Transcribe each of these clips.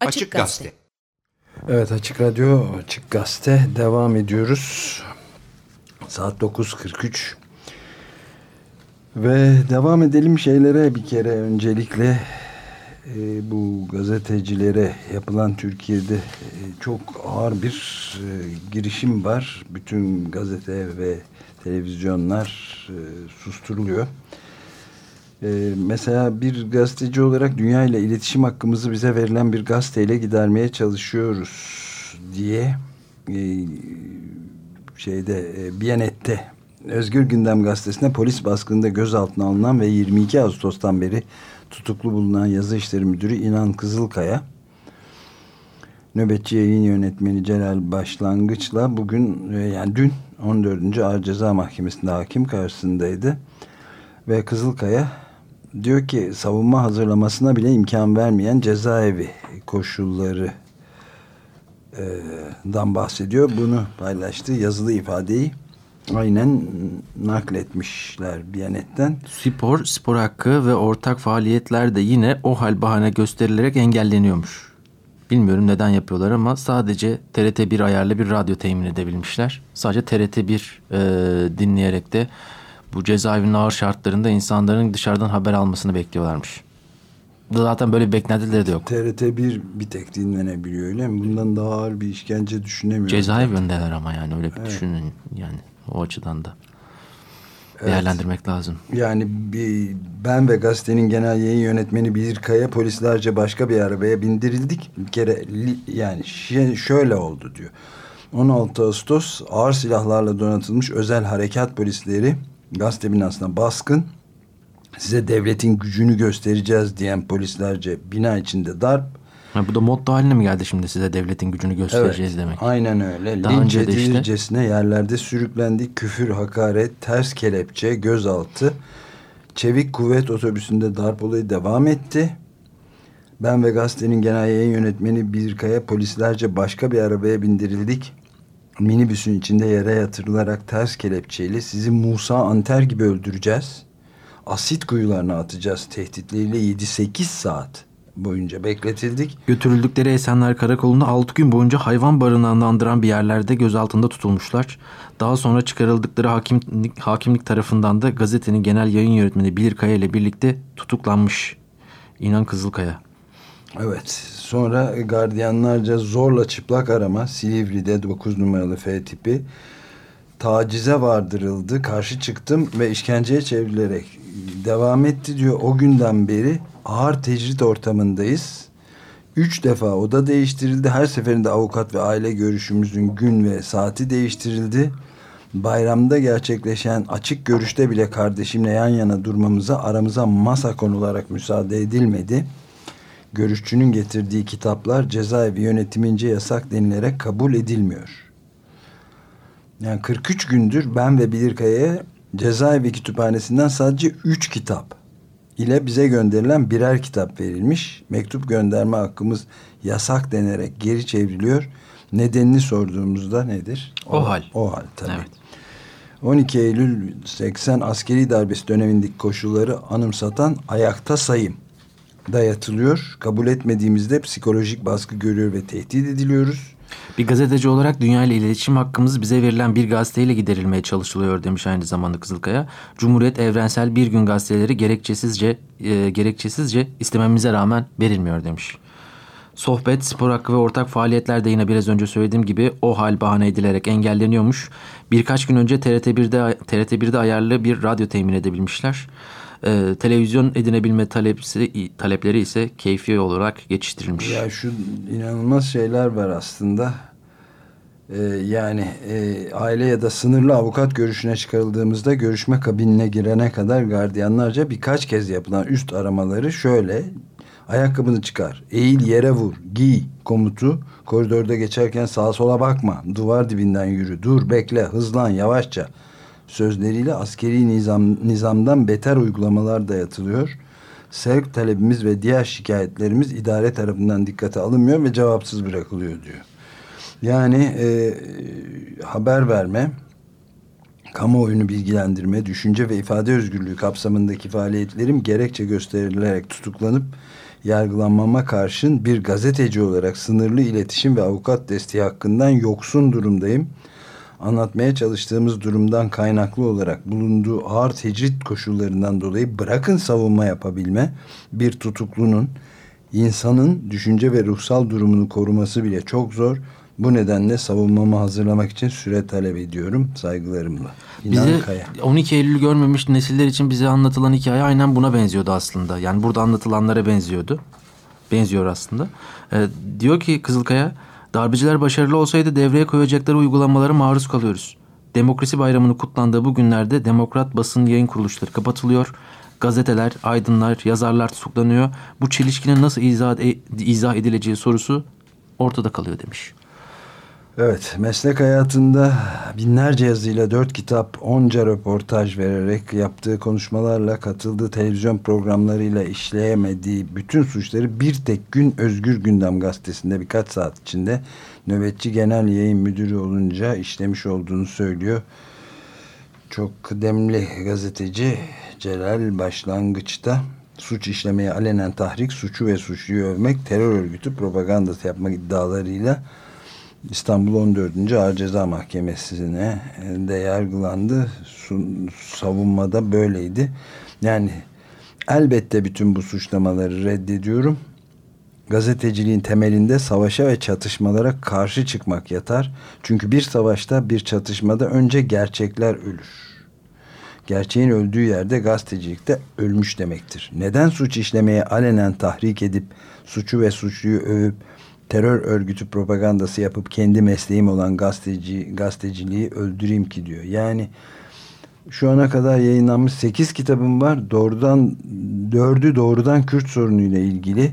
Açık Gazete. Evet Açık Radyo, Açık Gazete devam ediyoruz. Saat 9.43 ve devam edelim şeylere bir kere öncelikle e, bu gazetecilere yapılan Türkiye'de e, çok ağır bir e, girişim var. Bütün gazete ve televizyonlar e, susturuluyor. Ee, mesela bir gazeteci olarak dünya ile iletişim hakkımızı bize verilen bir gazeteyle gidermeye çalışıyoruz diye e, şeyde e, Biyanet'te Özgür Gündem gazetesine polis baskınında gözaltına alınan ve 22 Ağustos'tan beri tutuklu bulunan yazı işleri müdürü İnan Kızılkaya nöbetçi yayın yönetmeni Celal Başlangıç'la bugün e, yani dün 14. Ağır Ceza Mahkemesi'nde hakim karşısındaydı ve Kızılkaya diyor ki savunma hazırlamasına bile imkan vermeyen cezaevi koşulları e, dan bahsediyor. Bunu paylaştı. Yazılı ifadeyi aynen nakletmişler Biyanet'ten. Spor, spor hakkı ve ortak faaliyetler de yine o hal bahane gösterilerek engelleniyormuş. Bilmiyorum neden yapıyorlar ama sadece TRT1 ayarlı bir radyo temin edebilmişler. Sadece TRT1 e, dinleyerek de bu cezaevinin ağır şartlarında insanların dışarıdan haber almasını bekliyorlarmış. Zaten böyle beklentileri de yok. TRT 1 bir tek dinlenebiliyor öyle mi? Bundan daha ağır bir işkence düşünemiyorum. Cezaevindeler ama yani öyle bir evet. düşünün yani o açıdan da değerlendirmek evet. lazım. Yani bir, ben ve gazetenin genel yayın yönetmeni Bilir Kaya polislerce başka bir arabaya bindirildik. Bir kere yani şöyle oldu diyor. 16 Ağustos ağır silahlarla donatılmış özel harekat polisleri gazete binasına baskın size devletin gücünü göstereceğiz diyen polislerce bina içinde darp. Ha, bu da motto haline mi geldi şimdi size devletin gücünü göstereceğiz evet, demek? Aynen öyle. Daha Linç edilircesine işte... yerlerde sürüklendi. Küfür, hakaret, ters kelepçe, gözaltı. Çevik kuvvet otobüsünde darp olayı devam etti. Ben ve gazetenin genel yayın yönetmeni Birkaya polislerce başka bir arabaya bindirildik minibüsün içinde yere yatırılarak ters kelepçeyle sizi Musa Anter gibi öldüreceğiz. Asit kuyularına atacağız tehditleriyle 7-8 saat boyunca bekletildik. Götürüldükleri Esenler Karakolu'nda 6 gün boyunca hayvan barınağını andıran bir yerlerde gözaltında tutulmuşlar. Daha sonra çıkarıldıkları hakimlik, hakimlik tarafından da gazetenin genel yayın yönetmeni Bilirkaya ile birlikte tutuklanmış. İnan Kızılkaya. Evet. Sonra gardiyanlarca zorla çıplak arama Silivri'de 9 numaralı F tipi tacize vardırıldı. Karşı çıktım ve işkenceye çevrilerek devam etti diyor. O günden beri ağır tecrit ortamındayız. Üç defa oda değiştirildi. Her seferinde avukat ve aile görüşümüzün gün ve saati değiştirildi. Bayramda gerçekleşen açık görüşte bile kardeşimle yan yana durmamıza aramıza masa konularak müsaade edilmedi görüşçünün getirdiği kitaplar cezaevi yönetimince yasak denilerek kabul edilmiyor. Yani 43 gündür ben ve Bilirkaya'ya cezaevi kütüphanesinden sadece 3 kitap ile bize gönderilen birer kitap verilmiş. Mektup gönderme hakkımız yasak denerek geri çevriliyor. Nedenini sorduğumuzda nedir? O, o hal. O hal tabii. Evet. 12 Eylül 80 askeri darbesi dönemindeki koşulları anımsatan ayakta sayım dayatılıyor. Kabul etmediğimizde psikolojik baskı görüyor ve tehdit ediliyoruz. Bir gazeteci olarak dünya ile iletişim hakkımız bize verilen bir gazeteyle giderilmeye çalışılıyor demiş aynı zamanda Kızılkaya. Cumhuriyet evrensel bir gün gazeteleri gerekçesizce e, gerekçesizce istememize rağmen verilmiyor demiş. Sohbet, spor hakkı ve ortak faaliyetler de yine biraz önce söylediğim gibi o hal bahane edilerek engelleniyormuş. Birkaç gün önce TRT1'de TRT1'de ayarlı bir radyo temin edebilmişler. E, televizyon edinebilme talepsi, talepleri ise keyfi olarak geçiştirilmiş. Ya şu inanılmaz şeyler var aslında. Ee, yani e, aile ya da sınırlı avukat görüşüne çıkarıldığımızda görüşme kabinine girene kadar gardiyanlarca birkaç kez yapılan üst aramaları şöyle ayakkabını çıkar, eğil yere vur, giy komutu, koridorda geçerken sağa sola bakma, duvar dibinden yürü, dur bekle, hızlan yavaşça sözleriyle askeri nizam, nizamdan beter uygulamalar dayatılıyor. Sevk talebimiz ve diğer şikayetlerimiz idare tarafından dikkate alınmıyor ve cevapsız bırakılıyor diyor. Yani e, haber verme, kamuoyunu bilgilendirme, düşünce ve ifade özgürlüğü kapsamındaki faaliyetlerim gerekçe gösterilerek tutuklanıp yargılanmama karşın bir gazeteci olarak sınırlı iletişim ve avukat desteği hakkından yoksun durumdayım. Anlatmaya çalıştığımız durumdan kaynaklı olarak bulunduğu ağır tecrit koşullarından dolayı bırakın savunma yapabilme bir tutuklunun insanın düşünce ve ruhsal durumunu koruması bile çok zor. Bu nedenle savunmamı hazırlamak için süre talep ediyorum saygılarımla. İnan bize Kaya. 12 Eylül görmemiş nesiller için bize anlatılan hikaye aynen buna benziyordu aslında. Yani burada anlatılanlara benziyordu. Benziyor aslında. Ee, diyor ki Kızılkaya darbeciler başarılı olsaydı devreye koyacakları uygulamalara maruz kalıyoruz. Demokrasi bayramını kutlandığı bu günlerde demokrat basın yayın kuruluşları kapatılıyor. Gazeteler, aydınlar, yazarlar tutuklanıyor. Bu çelişkinin nasıl izah, e, izah edileceği sorusu ortada kalıyor demiş. Evet, meslek hayatında binlerce yazıyla dört kitap, onca röportaj vererek yaptığı konuşmalarla katıldığı televizyon programlarıyla işleyemediği bütün suçları bir tek gün Özgür Gündem gazetesinde birkaç saat içinde nöbetçi genel yayın müdürü olunca işlemiş olduğunu söylüyor. Çok kıdemli gazeteci Celal başlangıçta suç işlemeye alenen tahrik, suçu ve suçluyu övmek, terör örgütü propagandası yapmak iddialarıyla İstanbul 14. Ağır Ceza Mahkemesi'ne de yargılandı. Savunmada böyleydi. Yani elbette bütün bu suçlamaları reddediyorum. Gazeteciliğin temelinde savaşa ve çatışmalara karşı çıkmak yatar. Çünkü bir savaşta bir çatışmada önce gerçekler ölür. Gerçeğin öldüğü yerde gazetecilikte ölmüş demektir. Neden suç işlemeye alenen tahrik edip suçu ve suçluyu övüp terör örgütü propagandası yapıp kendi mesleğim olan gazeteci gazeteciliği öldüreyim ki diyor. Yani şu ana kadar yayınlanmış 8 kitabım var. Doğrudan dördü doğrudan Kürt sorunuyla ilgili.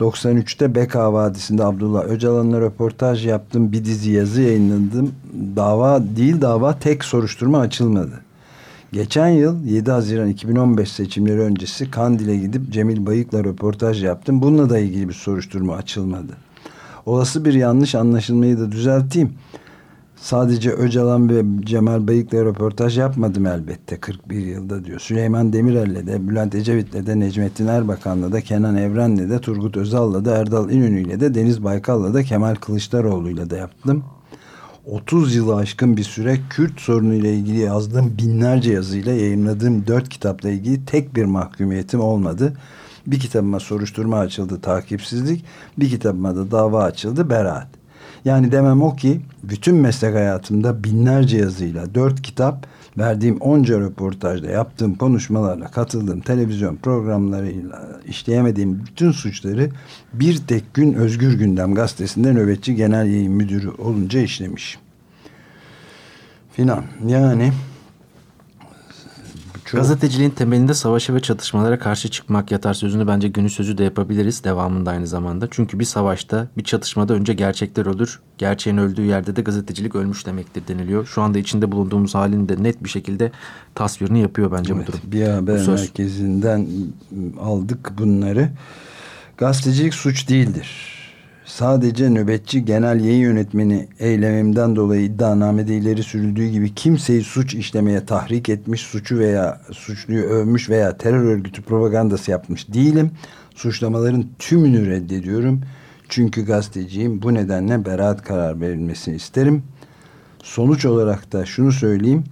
93'te Beka Vadisi'nde Abdullah Öcalan'la röportaj yaptım. Bir dizi yazı yayınladım. Dava değil dava tek soruşturma açılmadı. Geçen yıl 7 Haziran 2015 seçimleri öncesi Kandil'e gidip Cemil Bayık'la röportaj yaptım. Bununla da ilgili bir soruşturma açılmadı. Olası bir yanlış anlaşılmayı da düzelteyim. Sadece Öcalan ve Cemal Bayık'la röportaj yapmadım elbette 41 yılda diyor. Süleyman Demirel'le de, Bülent Ecevit'le de, Necmettin Erbakan'la da, Kenan Evren'le de, Turgut Özal'la da, Erdal İnönü'yle de, Deniz Baykal'la da, Kemal Kılıçdaroğlu'yla da yaptım. 30 yılı aşkın bir süre Kürt sorunu ile ilgili yazdığım binlerce yazıyla yayınladığım dört kitapla ilgili tek bir mahkumiyetim olmadı. Bir kitabıma soruşturma açıldı takipsizlik. Bir kitabıma da dava açıldı beraat. Yani demem o ki bütün meslek hayatımda binlerce yazıyla dört kitap verdiğim onca röportajda yaptığım konuşmalarla katıldığım televizyon programlarıyla işleyemediğim bütün suçları bir tek gün Özgür Gündem gazetesinde nöbetçi genel yayın müdürü olunca işlemiş. Filan yani çok... Gazeteciliğin temelinde savaşa ve çatışmalara karşı çıkmak yatar sözünü bence günü sözü de yapabiliriz devamında aynı zamanda. Çünkü bir savaşta, bir çatışmada önce gerçekler ölür. Gerçeğin öldüğü yerde de gazetecilik ölmüş demektir deniliyor. Şu anda içinde bulunduğumuz halin de net bir şekilde tasvirini yapıyor bence evet, bu durum. Bir haber merkezinden aldık bunları. Gazetecilik suç değildir sadece nöbetçi genel yayın yönetmeni eylemimden dolayı iddianamede ileri sürüldüğü gibi kimseyi suç işlemeye tahrik etmiş, suçu veya suçluyu övmüş veya terör örgütü propagandası yapmış değilim. Suçlamaların tümünü reddediyorum. Çünkü gazeteciyim. Bu nedenle beraat karar verilmesini isterim. Sonuç olarak da şunu söyleyeyim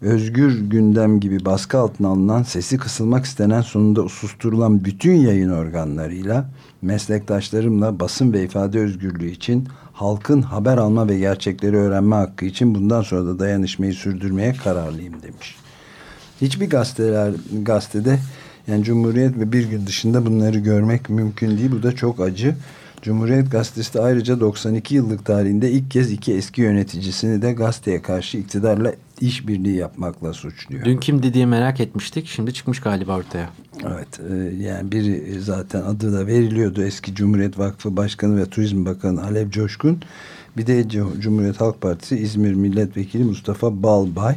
özgür gündem gibi baskı altına alınan, sesi kısılmak istenen sonunda susturulan bütün yayın organlarıyla, meslektaşlarımla basın ve ifade özgürlüğü için, halkın haber alma ve gerçekleri öğrenme hakkı için bundan sonra da dayanışmayı sürdürmeye kararlıyım demiş. Hiçbir gazeteler, gazetede yani Cumhuriyet ve bir gün dışında bunları görmek mümkün değil. Bu da çok acı. Cumhuriyet Gazetesi de ayrıca 92 yıllık tarihinde ilk kez iki eski yöneticisini de gazeteye karşı iktidarla işbirliği yapmakla suçluyor. Dün kimdi diye merak etmiştik. Şimdi çıkmış galiba ortaya. Evet. E, yani biri zaten adı da veriliyordu. Eski Cumhuriyet Vakfı Başkanı ve Turizm Bakanı Alev Coşkun. Bir de Cumhuriyet Halk Partisi İzmir Milletvekili Mustafa Balbay.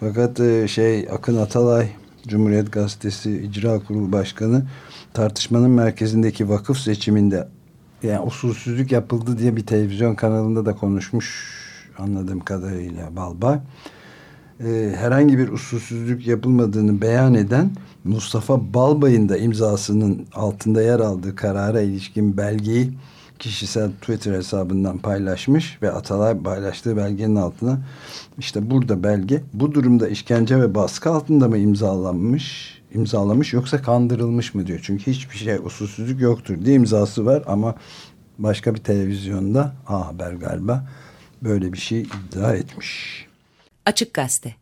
Fakat e, şey Akın Atalay Cumhuriyet Gazetesi İcra Kurulu Başkanı tartışmanın merkezindeki vakıf seçiminde yani usulsüzlük yapıldı diye bir televizyon kanalında da konuşmuş anladığım kadarıyla Balbay. e, herhangi bir usulsüzlük yapılmadığını beyan eden Mustafa Balbay'ın da imzasının altında yer aldığı karara ilişkin belgeyi kişisel Twitter hesabından paylaşmış ve Atalay paylaştığı belgenin altına işte burada belge bu durumda işkence ve baskı altında mı imzalanmış imzalamış yoksa kandırılmış mı diyor. Çünkü hiçbir şey usulsüzlük yoktur diye imzası var ama başka bir televizyonda A Haber galiba böyle bir şey iddia etmiş. Açık Gazete